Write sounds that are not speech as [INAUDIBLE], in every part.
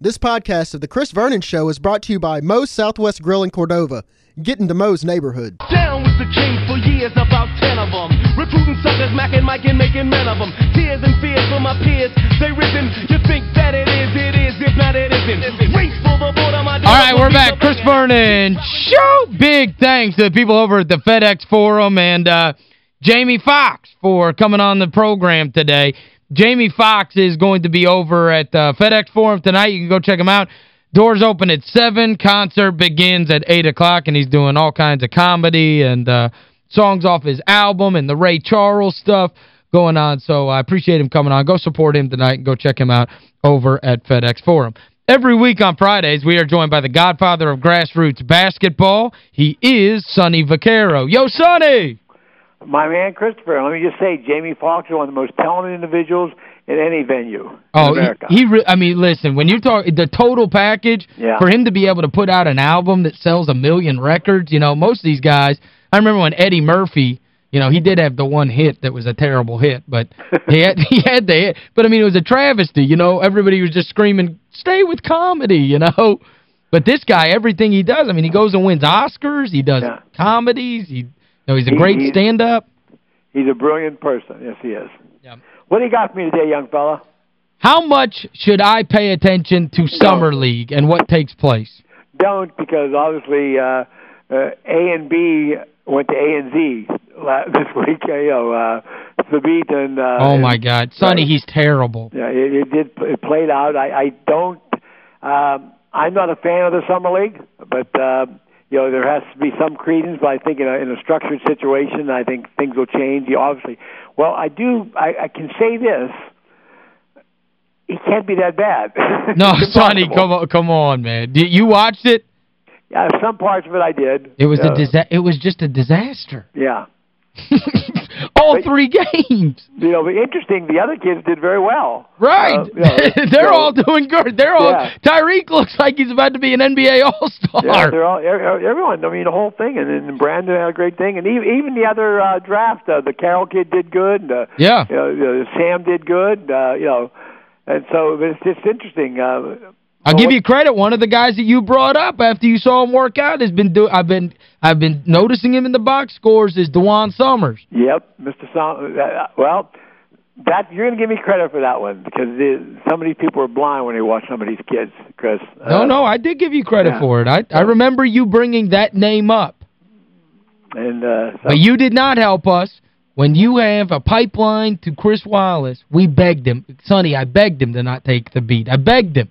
This podcast of The Chris Vernon Show is brought to you by Moe's Southwest Grill in Cordova. Get into Moe's neighborhood. Down with the king for years, about ten of them. Recruiting suckers, macking, Mike, and making men of them. Tears and fears for my peers, they risen. You think that it is, it is. If not, it isn't. Race for the border, my All right, we're back. Chris Vernon Show. Big thanks to the people over at the FedEx Forum and uh, Jamie Foxx for coming on the program today. Jamie Foxx is going to be over at uh, FedEx Forum tonight. You can go check him out. Doors open at 7. Concert begins at 8 o'clock, and he's doing all kinds of comedy and uh, songs off his album and the Ray Charles stuff going on. So I appreciate him coming on. Go support him tonight and go check him out over at FedEx Forum. Every week on Fridays, we are joined by the godfather of grassroots basketball. He is Sonny Vaccaro. Yo, Sonny! My man Christopher, let me just say, Jamie Foxx is one of the most talented individuals in any venue in Oh, America. he, he I mean, listen, when you're talk the total package, Yeah. for him to be able to put out an album that sells a million records, you know, most of these guys, I remember when Eddie Murphy, you know, he did have the one hit that was a terrible hit, but [LAUGHS] he had he had the hit. But I mean, it was a travesty, you know, everybody was just screaming, "Stay with comedy," you know. [LAUGHS] But this guy, everything he does, I mean, he goes and wins Oscars, he does Yeah. comedies, he know, he's a great he- stand-up. He's a brilliant person. Yes, he is. Yeah. What do you got for me today, young fella? How much should I pay attention to Summer League and what takes place? Don't, because obviously uh, uh, A and B went to A and Z [LAUGHS] this week. You know, uh, Thabeet and... Uh, Oh, my God. Sonny, right. he's terrible. Yeah, it, it did. It played out. I, I don't. Um, I'm not a fan of the summer league, but uh, you know there has to be some credence. But I think in a, in a structured situation, I think things will change. You obviously. Well, I do. I, I can say this. He can't be that bad. [LAUGHS] No, Sonny, come on, come on, man. Did you watched it? Yeah, some parts of it I did. It was Uh, a it was just a disaster. Yeah. All But- three games. You know, but interesting. The other kids did very well. Right. Uh, you know, [LAUGHS] They're so- all doing good. They're all Yeah. Tyreke looks like he's about to be an NBA All-Star. Yeah, they're all everyone. I mean, the whole thing, and, and Brandon had a great thing, and even, even the other uh, draft, uh, the Carroll kid did good. And, uh, Yeah. you know, you know, Sam did good. Uh, you know, and so it's just interesting. Uh, I'll give you credit. One of the guys that you brought up after you saw him work out has been do I've been I've been noticing him in the box scores is DeJuan Summers. Yep, Mr. Uh, well, that you're going to give me credit for that one because the, some of these people are blind when they watch some of these kids, Chris. Uh, No, no, I did give you credit yeah. for it. I I remember you bringing that name up. And uh, so, But you did not help us. When you have a pipeline to Chris Wallace, we begged him. Sonny, I begged him to not take Thabeet. I begged him.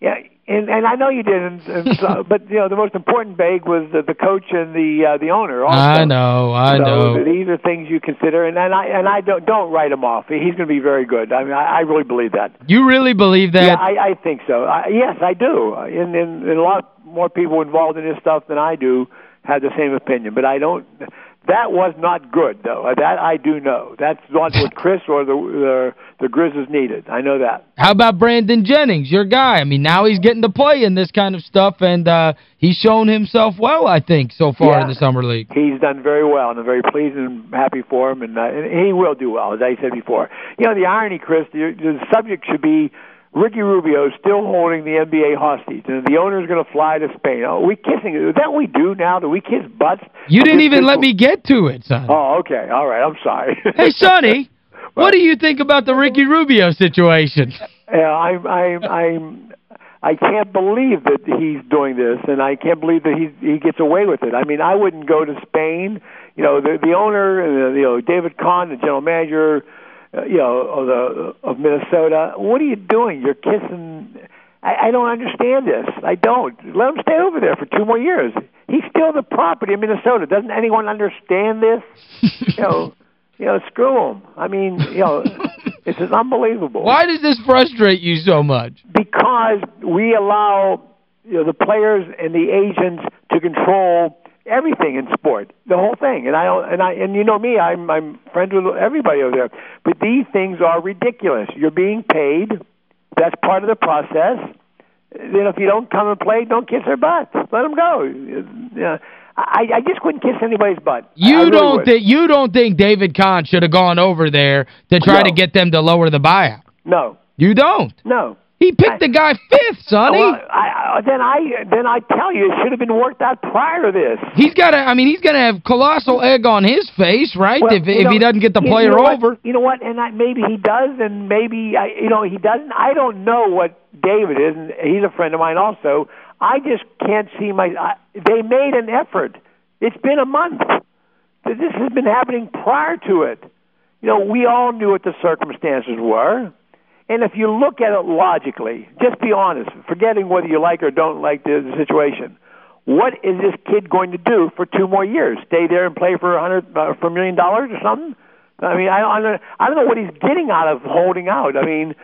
Yeah, and and I know you didn't, and so, [LAUGHS] but you know the most important bag was the, the coach and the uh, the owner. Also. I know, I so know. these are things you consider, and, and I and I don't don't write him off. He's going to be very good. I mean, I, I really believe that. You really believe that? Yeah, I, I think so. I, yes, I do. And, and, and a lot more people involved in this stuff than I do have the same opinion. But I don't. That was not good, though. That I do know. That's not what [LAUGHS] Chris or the the, the Grizzlies needed. I know that. How about Brandon Jennings, your guy? I mean, now he's getting to play in this kind of stuff, and uh, he's shown himself well, I think, so far Yeah. in the Summer League. He's done very well, and I'm very pleased and happy for him, and, uh, and he will do well, as I said before. You know, the irony, Chris, the, the subject should be Ricky Rubio is still holding the NBA hostage, and the owner's going to fly to Spain. Are we kissing? Is that what we do now? Do we kiss butts? You didn't even let me get to it, son. Oh, okay. All right. I'm sorry. [LAUGHS] Hey, Sonny, [LAUGHS] what do you think about the Ricky Rubio situation? Yeah, I'm, I'm, I'm, I can't believe that he's doing this, and I can't believe that he he gets away with it. I mean, I wouldn't go to Spain. You know, the the owner, you know, David Kahn, the general manager, Uh, you know, of the of Minnesota. What are you doing? You're kissing. I, I don't understand this. I don't. Let him stay over there for two more years. He's still the property of Minnesota. Doesn't anyone understand this? [LAUGHS] you know, you know, screw him. I mean, you know, [LAUGHS] it's just unbelievable Why does this frustrate you so much? because we allow you know, the players and the agents to control everything in sport, the whole thing. And I don't, and I and you know me, I'm I'm friends with everybody over there. But these things are ridiculous. You're being paid. That's part of the process. Then if you don't come and play, don't kiss their butt. Let them go. Yeah. I, I just couldn't kiss anybody's butt. You really don't think you don't think David Kahn should have gone over there to try No. to get them to lower the buyout. No, You don't. no. He picked the guy fifth, Sonny. Well, I, I, then I then I tell you, it should have been worked out prior to this. He's got to, I mean, he's going to have colossal egg on his face, right, Well, if, if know, he doesn't get the player you know what? over. You know what? And I, maybe he does, and maybe I, you know he doesn't. I don't know what David is, and he's a friend of mine also. I just can't see my. I, they made an effort. It's been a month. This has been happening prior to it. You know, we all knew what the circumstances were. And if you look at it logically, just be honest, forgetting whether you like or don't like the, the situation. What is this kid going to do for two more years? Stay there and play for a hundred uh, for a million dollars or something? I mean, I, I don't I don't know what he's getting out of holding out. I mean,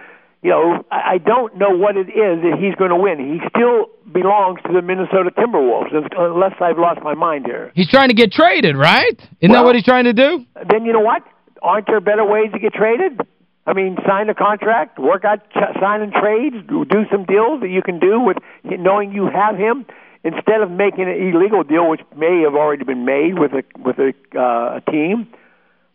you know, I, I don't know what it is that he's going to win. He still belongs to the Minnesota Timberwolves, unless I've lost my mind here. He's trying to get traded, right? Isn't that what he's trying to do? Then you know what? Aren't there better ways to get traded? I mean, sign a contract, work out sign and trades, do some deals that you can do with knowing you have him instead of making an illegal deal, which may have already been made with a with a, uh, a team.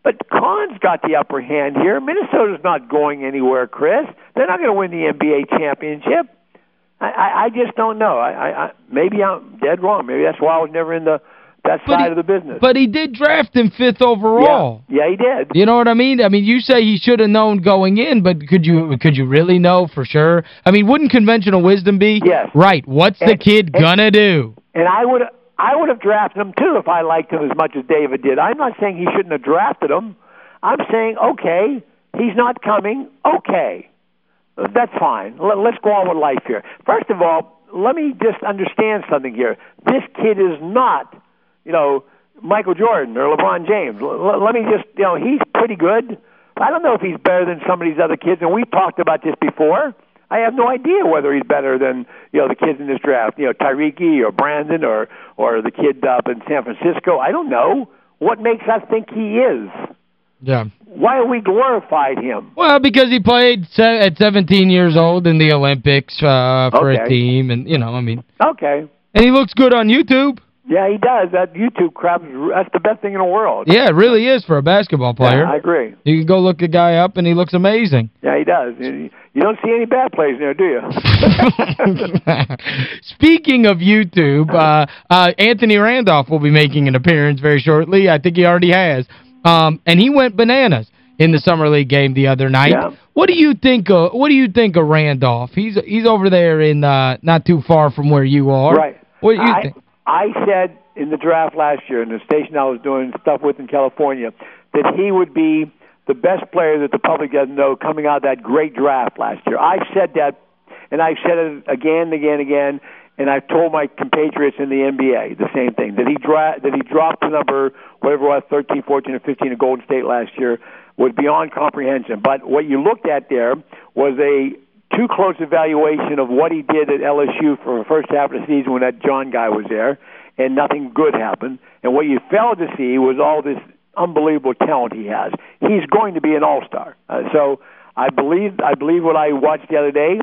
But Kahn's got the upper hand here. Minnesota's not going anywhere, Chris. They're not going to win the NBA championship. I, I, I just don't know. I, I, I maybe I'm dead wrong. Maybe that's why I was never in the that But side he- of the business. But he did draft him fifth overall. yeah, yeah, he did. You know what I mean? I mean, you say he should have known going in, but could you could you really know for sure? I mean, wouldn't conventional wisdom be, Yes. right, what's the kid gonna do? And I would I would have drafted him too if I liked him as much as David did. I'm not saying he shouldn't have drafted him. I'm saying okay, he's not coming. Okay, that's fine. Let, let's go on with life here. First of all, let me just understand something here. This kid is not, you know, Michael Jordan or LeBron James. L- let me just, you know, he's pretty good. I don't know if he's better than some of these other kids, and we've talked about this before. I have no idea whether he's better than you know the kids in this draft. You know, Tyreke or Brandon or or the kid up in San Francisco. I don't know what makes us think he is. Yeah. Why have we glorified him? Well, because he played se at 17 years old in the Olympics uh, for a team, and, you know, I mean, Okay, and he looks good on YouTube. Yeah, he does. That YouTube crap, that's the best thing in the world. Yeah, it really is for a basketball player. Yeah, I agree. You can go look a guy up, and he looks amazing. Yeah, he does. You you don't see any bad plays there, do you? [LAUGHS] Speaking of YouTube, uh, uh, Anthony Randolph will be making an appearance very shortly. I think he already has. Um, and he went bananas in the Summer League game the other night. Yeah. What do you think of what do you think of Randolph? He's he's over there in uh, not too far from where you are. Right. What do you I, think? I said in the draft last year, in the station I was doing stuff with in California, that he would be the best player that the public doesn't know coming out of that great draft last year. I've said that, and I've said it again and again and again, and I've told my compatriots in the NBA the same thing, that he, dra- that he dropped the number, whatever it was, 13, 14, or 15 at Golden State last year, was beyond comprehension. But what you looked at there was a too close evaluation of what he did at LSU for the first half of the season when that John guy was there, and nothing good happened. And what you failed to see was all this unbelievable talent he has. He's going to be an all-star. Uh, so I believe I believe what I watched the other day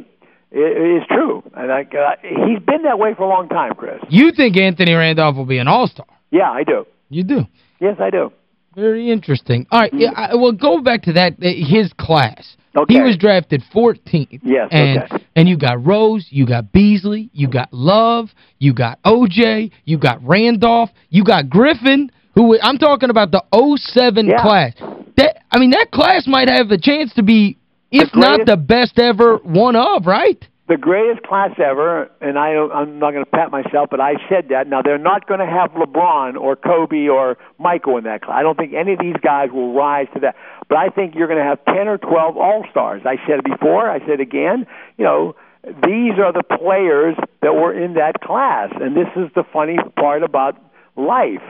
is true, and I, uh, he's been that way for a long time, Chris. You think Anthony Randolph will be an all-star? Yeah, I do. You do. Yes, I do. Very interesting. All right, yeah, I, well, go back to that, uh, his class. Okay. He was drafted 14th. Yes, and, okay. And you got Rose, you got Beasley, you got Love, you got O.J., you got Randolph, you got Griffin, who I'm talking about the 07 Yeah. class. That I mean, that class might have a chance to be, if not the best ever one of, right? The greatest class ever, and I, I'm not going to pat myself, but I said that. Now they're not going to have LeBron or Kobe or Michael in that class. I don't think any of these guys will rise to that. But I think you're going to have 10 or 12 All Stars. I said it before. I said again. You know, these are the players that were in that class, and this is the funny part about life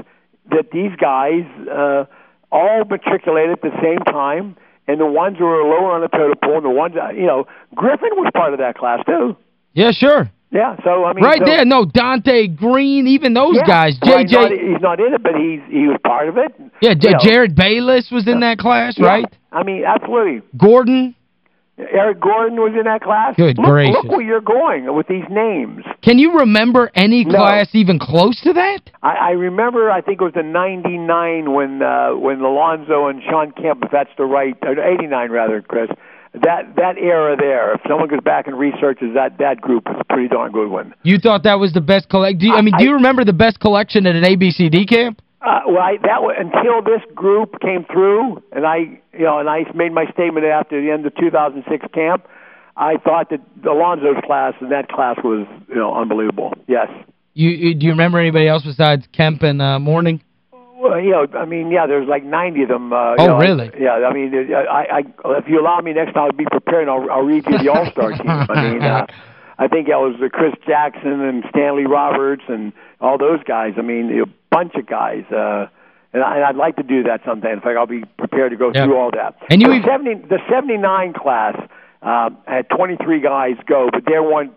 that these guys uh, all matriculated at the same time and the ones who were lower on the totem pole, and the ones, uh, you know, Griffin was part of that class too. Yeah, sure. Yeah, so I mean, Right so, there. No, Donté Greene, even those yeah. guys. Well, he's, J.J. he's not in it, but he's he was part of it. Yeah, You J know, Jerryd Bayless was in that class, yeah. right? I mean, absolutely. Gordon. Eric Gordon was in that class. Good look, gracious. Look where you're going with these names. Can you remember any No. class even close to that? I, I remember, I think it was the '99 when uh, when Alonzo and Shawn Kemp, if that's the right, '89 rather, Chris, that that era there, if someone goes back and researches that that group, is a pretty darn good one. You thought that was the best collect? Do you, I mean, do you remember the best collection at an ABCD camp? Uh, well, I, that was, until this group came through, and I, you know, and I made my statement after the end of 2006 camp. I thought that Alonzo's class and that class was, you know, unbelievable. Yes. You, you do you remember anybody else besides Kemp and uh, Mourning? Well, you know, I mean, yeah, there's like 90 of them. Uh, oh, you know, really? Yeah, I mean, I, I, if you allow me next time, I'll be prepared and I'll, I'll read you the All-Star team. I mean, uh, [LAUGHS] I think that was uh, Chris Jackson and Stanley Roberts and all those guys. I mean, a bunch of guys. Uh, and, I, and I'd like to do that someday. In fact, I'll be prepared to go Yep. through all that. And you the, even- 70, the 79 class uh, had 23 guys go, but there weren't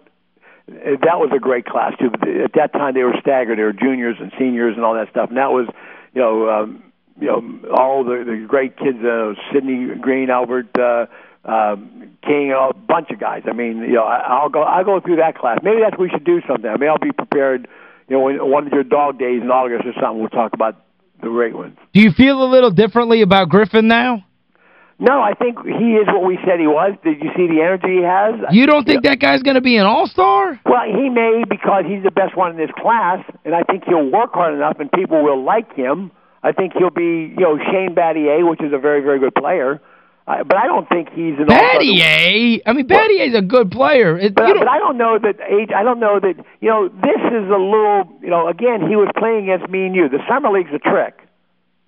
uh, that was a great class too. At that time, they were staggered. They were juniors and seniors and all that stuff. And that was, you know, um, you know, all the the great kids. Uh, Sidney Green, Albert uh, um, King, a bunch of guys. I mean, you know, I, I'll go. I'll go through that class. Maybe that's what we should do sometime. I mean, I'll be prepared. You know, when, one of your dog days in August or something, we'll talk about the great ones. Do you feel a little differently about Griffin now? No, I think he is what we said he was. Did you see the energy he has? You don't think that guy's going to be an all-star? Well, he may because he's the best one in his class, and I think he'll work hard enough, and people will like him. I think he'll be, you know, Shane Battier, which is a very, very good player. Uh, but I don't think he's an. Battier? I mean, Battier's a good player. It, But, you but I don't know that age. I don't know that you know. This is a little. You know, again, he was playing against me and you. The summer league's a trick.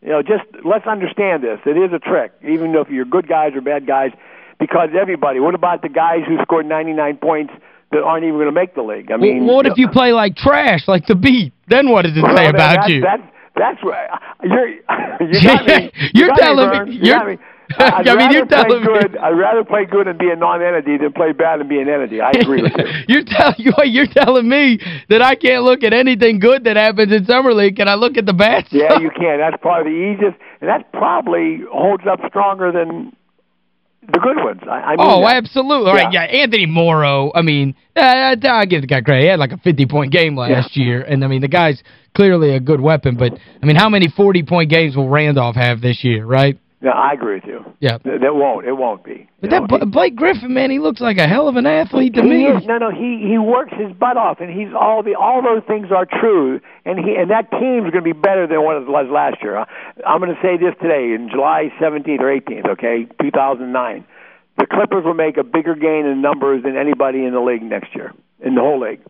You know, just let's understand this. It is a trick, even though if you're good guys or bad guys, because everybody. What about the guys who scored 99 points that aren't even going to make the league? I mean, well, what you if you play like trash, like Thabeet? Then what does it say about you? That's that's [LAUGHS] right. [LAUGHS] [LAUGHS] You're you got me. You're you got telling me-. You you're- me. [LAUGHS] I'd I mean, you're rather play telling me- good. I'd rather play good and be a non-entity than play bad and be an entity. I agree with you. [LAUGHS] you're telling you you're telling me that I can't look at anything good that happens in summer league. Can I look at the bad Yeah, you can. That's probably the easiest, and that probably holds up stronger than the good ones. I, I mean Oh, that. absolutely. All right, yeah, Yeah. Anthony Morrow, I mean, uh, I, I give the guy credit. He had like a 50-point game last year, and, I mean, the guy's clearly a good weapon, but, I mean, how many 40-point games will Randolph have this year, right? No, I agree with you. Yeah. Th- That won't. It won't be. But You that know, Bla- Blake Griffin, man, he looks like a hell of an athlete to me. is, no, no, he he works his butt off, and he's all the all those things are true, and he and that team's going to be better than what it was last year. I'm going to say this today, in July 17th or 18th, okay, 2009, the Clippers will make a bigger gain in numbers than anybody in the league next year, in the whole league.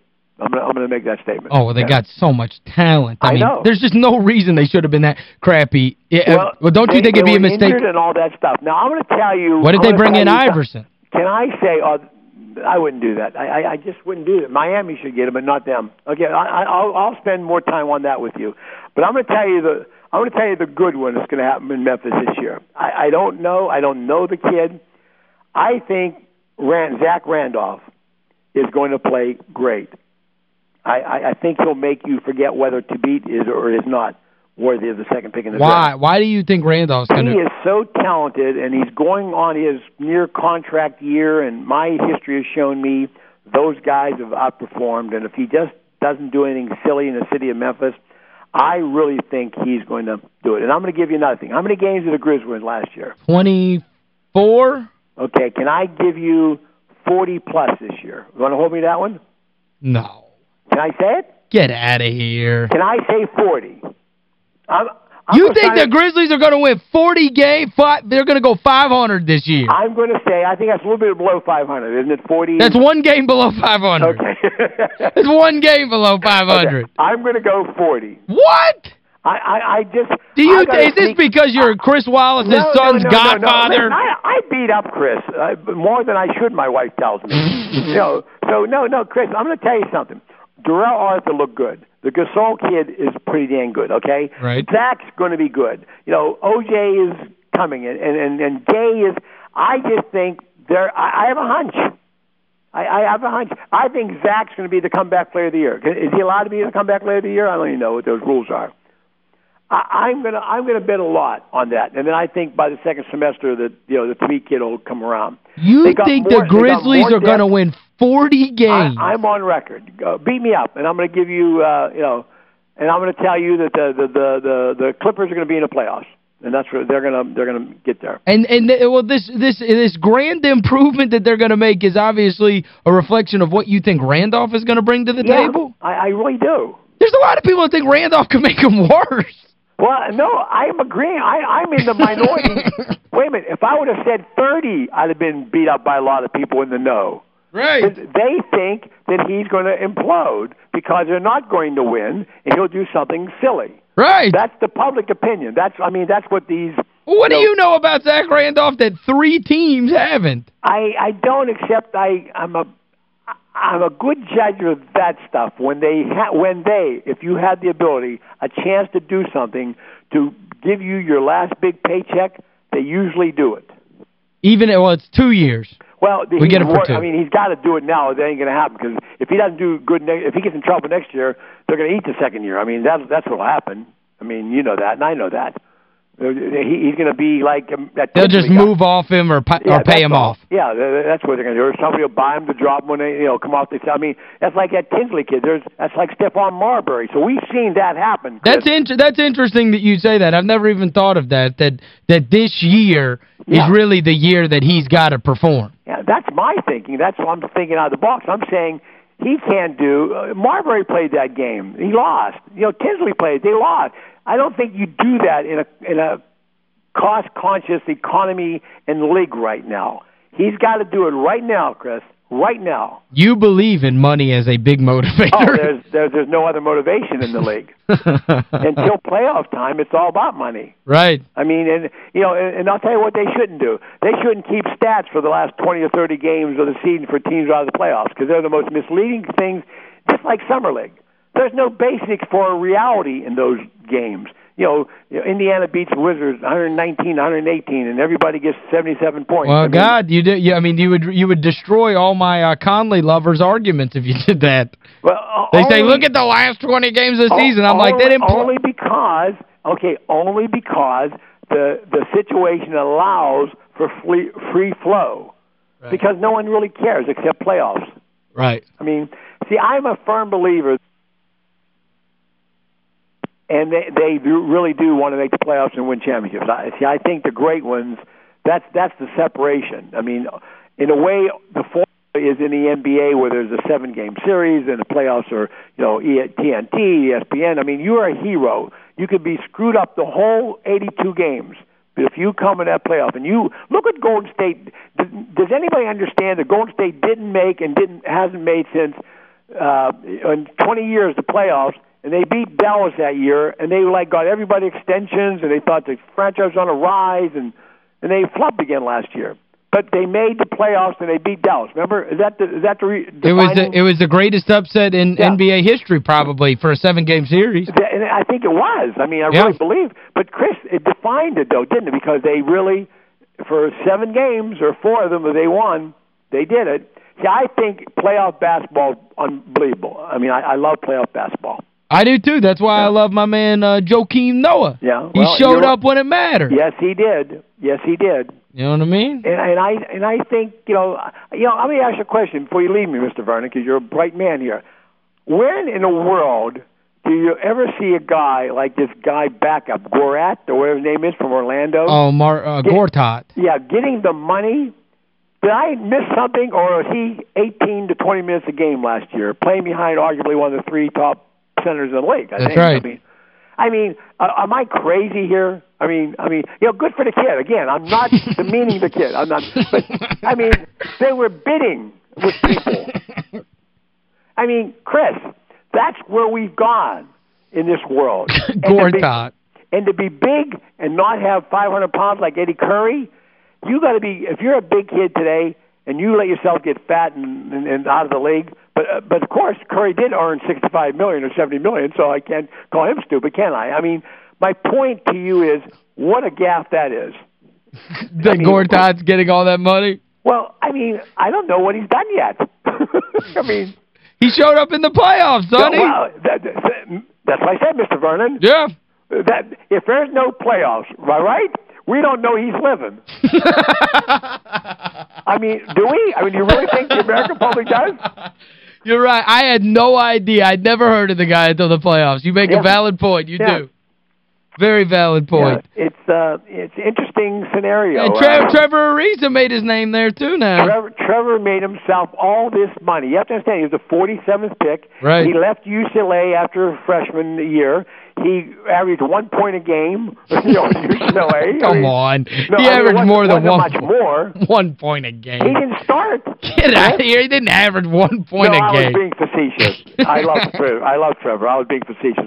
I'm going to, I'm to make that statement. Oh, well, they Yeah. got so much talent. I, I mean, know. there's just no reason they should have been that crappy. Yeah, well, don't you think it'd be a mistake? and all that stuff. Now I'm going to tell you. What did I'm they bring in Iverson? Can I say? Uh, I wouldn't do that. I, I I just wouldn't do that. Miami should get him, but not them. Okay, I, I- I'll I'll spend more time on that with you. But I'm going to tell you the I'm going to tell you the good one that's going to happen in Memphis this year. I, I don't know. I don't know the kid. I think Rand, Zach Randolph is going to play great. I, I, I think he'll make you forget whether Thabeet is or is not worthy of the second pick in the draft. Why? Why do you think Randolph's going He is so talented, and he's going on his near contract year. And my history has shown me those guys have outperformed. And if he just doesn't do anything silly in the city of Memphis, I really think he's going to do it. And I'm going to give you another thing. How many games did the Grizz win last year? 24? Okay, can I give you 40 plus this year? You want to hold me that one? No. Can I say it? Get out of here. Can I say 40? I'm, I'm You think the Grizzlies are going to win 40 games? They're going to go 500 this year. I'm going to say I think that's a little bit below 500, isn't it? 40. That's one game below 500. Okay. [LAUGHS] That's one game below 500. Okay, I'm going to go 40. What? I, I, I just. Do you is this because you're Chris Wallace's no, no, son's no, no, no. godfather? Listen, I, I beat up Chris uh, more than I should. My wife tells me. [LAUGHS] you know, so no, no, Chris. I'm going to tell you something. Darrell Arthur looked good. The Gasol kid is pretty dang good. Okay. Right. Zach's going to be good. You know, OJ is coming, and and and, and Gay is. I just think there. I, I have a hunch. I, I have a hunch. I think Zach's going to be the comeback player of the year. Is he allowed to be the comeback player of the year? I don't even know what those rules are. I, I'm gonna I'm gonna bet a lot on that, and then I think by the second semester that you know the three kid will come around. You think more- the Grizzlies are going to win 40 games? I, I'm on record. Uh, beat me up, and I'm going to give you uh, you know, and I'm going to tell you that the the the the, the Clippers are going to be in the playoffs. And that's where they're going to they're going to get there. And and well this this this grand improvement that they're going to make is obviously a reflection of what you think Randolph is going to bring to the yeah, table. I, I really do. There's a lot of people that think Randolph can make them worse. Well, no, I'm agreeing. I, I'm in the minority. [LAUGHS] Wait a minute. If I would have said 30, I'd have been beat up by a lot of people in the know. Right. They think that he's going to implode because they're not going to win, and he'll do something silly. Right. That's the public opinion. That's I mean that's what these what do know- you know about Zach Randolph that three teams haven't? I I don't accept I I'm a I'm a good judge of that stuff when they ha- when they if you had the ability a chance to do something to give you your last big paycheck they usually do it. Even well, it's two years. Well, We he's get him for two. I mean, he's got to do it now. It ain't going to happen because if he doesn't do good, ne- if he gets in trouble next year, they're going to eat the second year. I mean, that's that's what'll happen. I mean, you know that, and I know that. Uh, He, he's going to be like um, that. They'll just guy. move off him or, Yeah, or pay him off. Yeah, th- th- that's what they're going to do. Or somebody will buy him to drop him when they, you know, come off the. I mean, that's like that Tinsley kid. There's that's like Stephon Marbury. So we've seen that happen. Chris. That's inter that's interesting that you say that. I've never even thought of that, that that this year Yeah. is really the year that he's got to perform. That's my thinking. That's what I'm thinking out of the box. I'm saying he can't do. Uh, Marbury played that game. He lost. You know, Tinsley played. They lost. I don't think you do that in a in a cost conscious economy and league right now. He's got to do it right now, Chris. Right now. You believe in money as a big motivator. Oh, there's there's, there's no other motivation in the league. [LAUGHS] Until playoff time, it's all about money. right. I mean, and you know, and, and I'll tell you what they shouldn't do. They shouldn't keep stats for the last 20 or 30 games of the season for teams out of the playoffs because they're the most misleading things. Just like summer league, there's no basics for reality in those games. You know, Indiana beats Wizards 119, 118, and everybody gets 77 points. I Well, mean, God, you did you, I mean you would you would destroy all my uh, Conley lovers arguments if you [LAUGHS] did that. Well, They say look at the last 20 games of the season. I'm like they only- didn't only because okay, only because the the situation allows for free free flow. Because no one really cares except playoffs. Right. I mean, see, I'm a firm believer, and they they do, really do want to make the playoffs and win championships. I, see, I think the great ones. That's that's the separation. I mean, in a way, the formula is in the NBA where there's a seven-game series and the playoffs are you know TNT, ESPN. I mean, you are a hero. You could be screwed up the whole 82 games. But if you come in that playoff and you look at Golden State, does anybody understand that Golden State didn't make and didn't hasn't made since uh, in 20 years the playoffs, and they beat Dallas that year, and they like got everybody extensions, and they thought the franchise was on a rise, and and they flopped again last year. But they made the playoffs and they beat Dallas. Remember, is that the is that the It was the, it was the greatest upset in Yeah. NBA history probably for a seven-game series. And I think it was. I mean, I Yeah. really believe. But Chris, it defined it though, didn't it? Because they really, for seven games or four of them that they won, they did it. See, I think playoff basketball unbelievable. I mean, I, I love playoff basketball. I do too. That's why I love my man uh, Joakim Noah. Yeah, He showed up when it mattered. Yes, he did. Yes, he did. You know what I mean? And, and I and I think you know, you know. Let me ask you a question before you leave me, Mr. Vernon, because you're a bright man here. When in the world do you ever see a guy like this guy backup Gorat or whatever his name is from Orlando? Oh, Mar uh, Gortat. Yeah, getting the money. Did I miss something, or was he 18 to 20 minutes a game last year, playing behind arguably one of the three top centers in the league? I That's think. right. I mean, I mean, uh, am I crazy here? I mean, I mean, you know, good for the kid. Again, I'm not [LAUGHS] demeaning the kid. I'm not, but I mean, they were bidding with people. [LAUGHS] I mean, Chris, that's where we've gone in this world. [LAUGHS] And to be- and to be big and not have 500 pounds like Eddie Curry, you got to be. If you're a big kid today and you let yourself get fat and, and, and out of the league, but uh, but of course Curry did earn 65 million or 70 million, so I can't call him stupid, can I? I mean, my point to you is what a gaff that is. [LAUGHS] That I mean, Gortat's getting all that money. Well, I mean, I don't know what he's done yet. [LAUGHS] I mean, He showed up in the playoffs, Sonny. well, that, that, that's what I said, Mr. Vernon. Yeah. That if there's no playoffs, right? right? We don't know he's living. [LAUGHS] I mean, do we? I mean, do you really think the American public does? You're right. I had no idea. I'd never heard of the guy until the playoffs. You make Yeah. a valid point. You Yeah. do. Very valid point. Yeah, it's uh, it's interesting scenario. And Tre Uh, Trevor Ariza made his name there, too, now. Trevor, Trevor made himself all this money. You have to understand, he was the 47th pick. Right. He left UCLA after freshman year. He averaged one point a game. [LAUGHS] You know, UCLA. [LAUGHS] I Come mean, on. No, he I averaged wasn't- more than one much point. more. [LAUGHS] One point a game. He didn't start. Get out of here. He didn't average one point no, a I game. was being facetious. I love Trevor. I love Trevor. I was being facetious.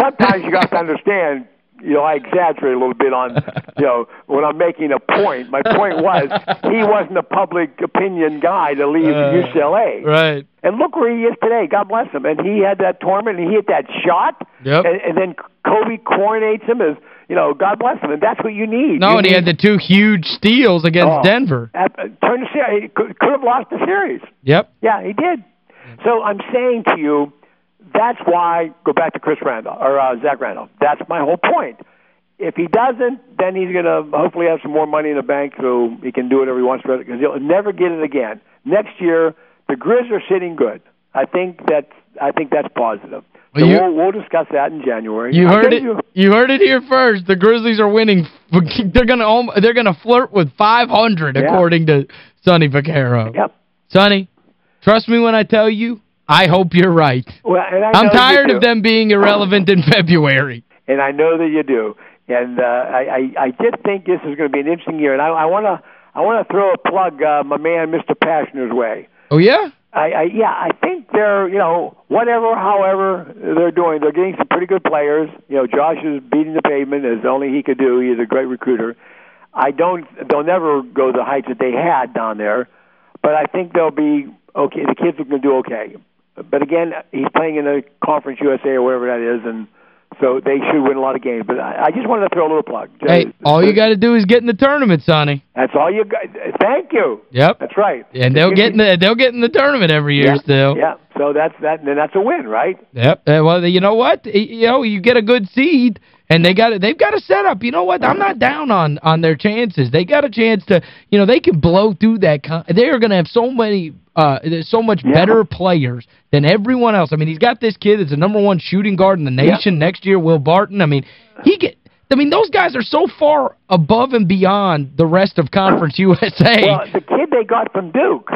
Sometimes you got to understand. You know, I exaggerate a little bit on, [LAUGHS] you know, when I'm making a point. My point was he wasn't a public opinion guy to leave Uh, UCLA. Right. And look where he is today. God bless him. And he had that tournament, and he hit that shot. Yep. And, and then Kobe coronates him as, you know, God bless him. And that's what you need. No, You and he had the two huge steals against Oh, Denver. at- uh, Turn the series. He could, could have lost the series. Yep. Yeah, he did. So I'm saying to you, that's why go back to Chris Randolph or uh, Zach Randolph. That's my whole point. If he doesn't, then he's going to hopefully have some more money in the bank so he can do whatever he wants because he'll never get it again. Next year, the Grizz are sitting good. I think that's I think that's positive. So you- we'll, we'll discuss that in January. You heard it. You, You heard it here first. The Grizzlies are winning. [LAUGHS] They're going to they're going to flirt with 500 Yeah. according to Sonny Vaccaro. yep. Sonny, trust me when I tell you, I hope you're right. Well, I'm tired of them being irrelevant in February. and I know that you do. And uh, I, I, I just think this is going to be an interesting year. And I, I want to, I want to throw a plug, uh, my man, Mr. Pastner's way. Oh, yeah? I, I, yeah, I think they're, you know, whatever, however they're doing, they're getting some pretty good players. You know, Josh is beating the pavement as only he could do. He's a great recruiter. I don't, they'll never go the heights that they had down there, but I think they'll be okay. The kids are going to do okay. But again, he's playing in the Conference USA or wherever that is, and so they should win a lot of games. But I, I just wanted to throw a little plug. Hey, all you got to do is get in the tournament, Sonny. That's all you got. Thank you. Yep. That's right. And they'll get in the they'll get in the tournament every year yeah, still. Yeah. So that's that. Then that's a win, right? Yep. Uh, well, you know what? You know, you get a good seed and they got they've got a setup. You know what? I'm not down on on their chances. They got a chance to, you know, they can blow through that they are going to have so many uh so much Yeah. better players than everyone else. I mean, he's got this kid that's the number one shooting guard in the nation next year, Will Barton. I mean, he get I mean, those guys are so far above and beyond the rest of Conference USA. Well, the kid they got from Duke.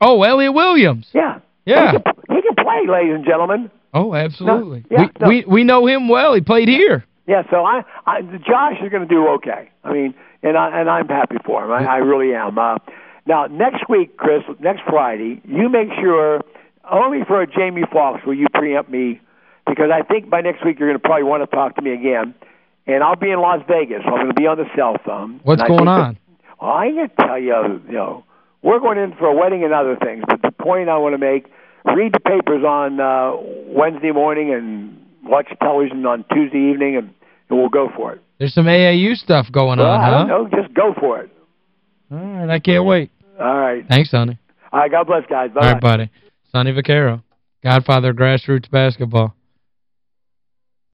oh, Elliot Williams. Yeah. Yeah. He can, he can play, ladies and gentlemen. Oh, absolutely. yeah, we, no. we we know him well. He played here. Yeah. So I, I Josh is going to do okay. I mean, and I and I'm happy for him. I, I really am. Uh, now next week, Chris, next Friday, you make sure only for a Jamie Foxx will you preempt me because I think by next week you're going to probably want to talk to me again. And I'll be in Las Vegas. So I'm going to be on the cell phone. What's going that- on? Well, I can tell you, you know, we're going in for a wedding and other things. But the point I want to make: read the papers on uh, Wednesday morning and watch television on Tuesday evening, and, and we'll go for it. There's some AAU stuff going well, on, I huh? know. Just go for it. All right, I can't wait. All right. Thanks, Sonny. All right. God bless, guys. Bye. All right, buddy. Sonny Vaccaro, godfather of grassroots basketball.